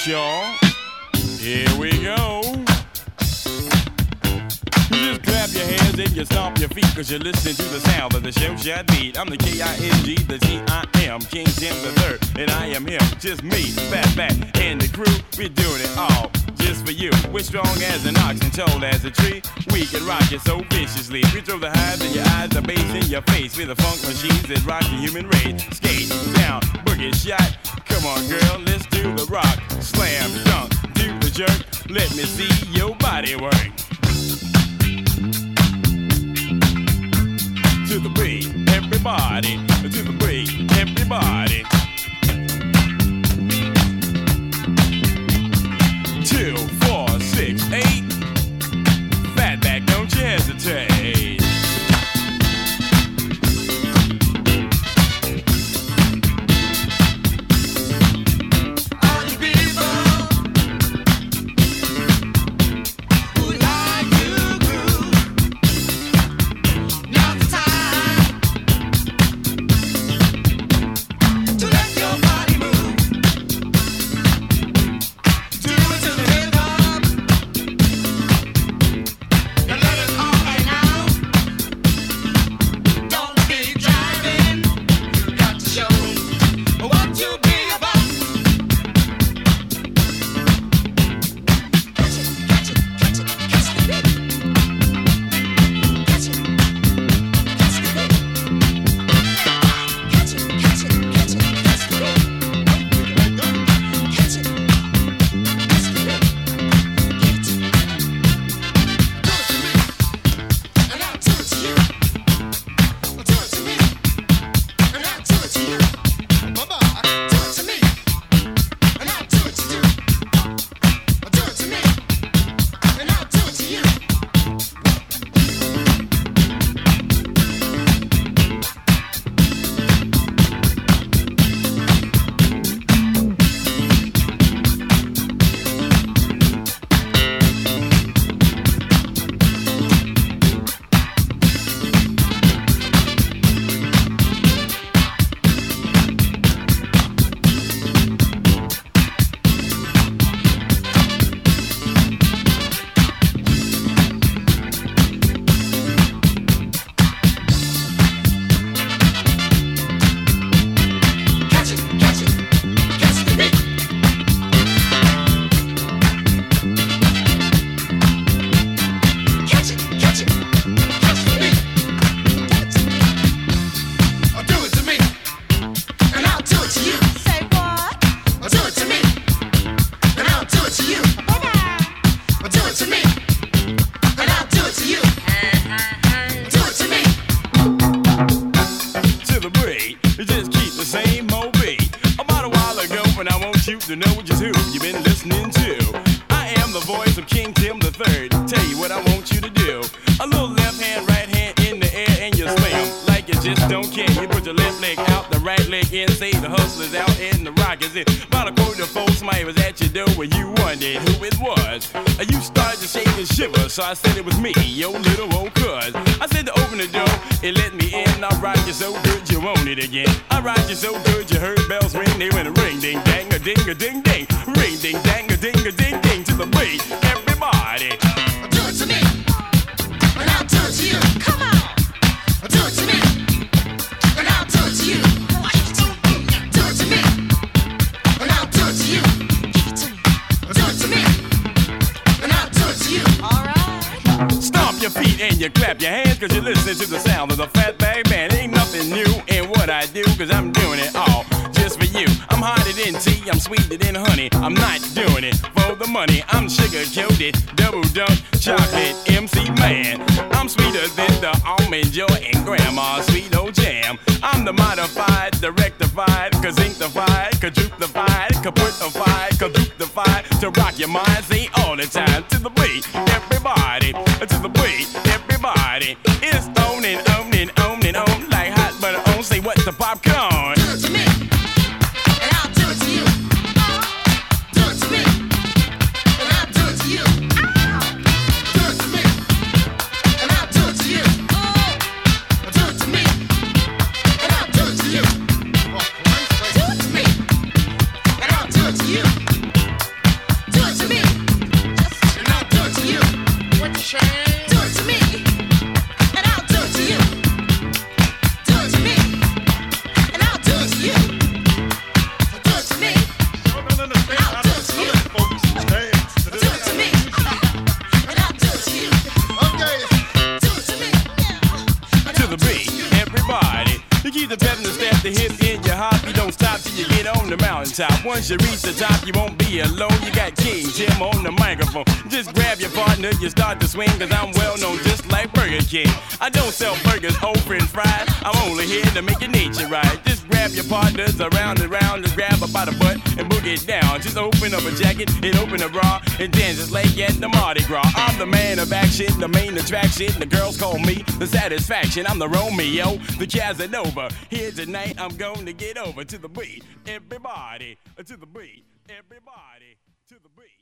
right, y'all. Here we go. You just clap your hands and you stomp your feet Cause you're listening to the sound of the show shot beat I'm the K-I-N-G, the T-I-M, King Tim the third And I am him, just me, Fat Fat, and the crew We're doing it all just for you. We're strong as an ox and tall as a tree. We can rock it so viciously. We throw the highs in your eyes, the bass in your face. We're the funk machines that rock the human race. Skate, down, boogie, shot Come on girl, let's do the rock Slam, dunk, do the jerk. Let me see your body work. To the beat, everybody, to the beat, everybody. To know just who you've been listening to. I am the voice of King Tim the Third. Tell you what I want you to do. A little left hand, right hand in the air, and you slam like you just don't care. You put your left leg out, the right leg in. Say the hustlers out and the rockers in. About a quarter to four, somebody was at your door when you wondered who it was. You started to shake and shiver, so I said it was me, your little old cuz. I said to open the door, it let me in. I rock you so good you want it again. I rock you so good you heard bells ring. They went a ring, ding, dang, a ding, a ding, ding. Ring, ding, dang, a ding, a ding, ding. To the beat, everybody. Do it to me, and I'll do it to you. Come on, do it to me, and I'll do it to you. Do it to me, and I'll do it to you. Do it to me, and I'll do it to you. All right. Stomp your feet and you clap your hands cause you're listening to the sound of the Fatback Band. Ain't cause I'm doing it all just for you. I'm hotter than tea, I'm sweeter than honey. I'm not doing it for the money. I'm sugar coated, double dunk, chocolate MC man. I'm sweeter than the almond joy and grandma's sweet old jam. I'm the modified, the rectified, kazinctified, quadruplified, kaputified, kaduptified to rock your mind. Say all the time to the beat, everybody, to the beat, everybody. The hip in your. You don't stop till you get on the mountaintop. Once you reach the top, you won't be alone. You got King Tim on the microphone. Just grab your partner, you start to swing, cause I'm well known just like Burger King. I don't sell burgers, french fries. I'm only here to make your nature right. Just grab your partners around and round, her by the butt and boogie down. Just open up a jacket and open a bra and dance just like at the Mardi Gras. I'm the man of action, the main attraction. The girls call me the satisfaction. I'm the Romeo, the Casanova. Here tonight, I'm going to get over to the beat. Everybody, to the beat. Everybody, to the beat.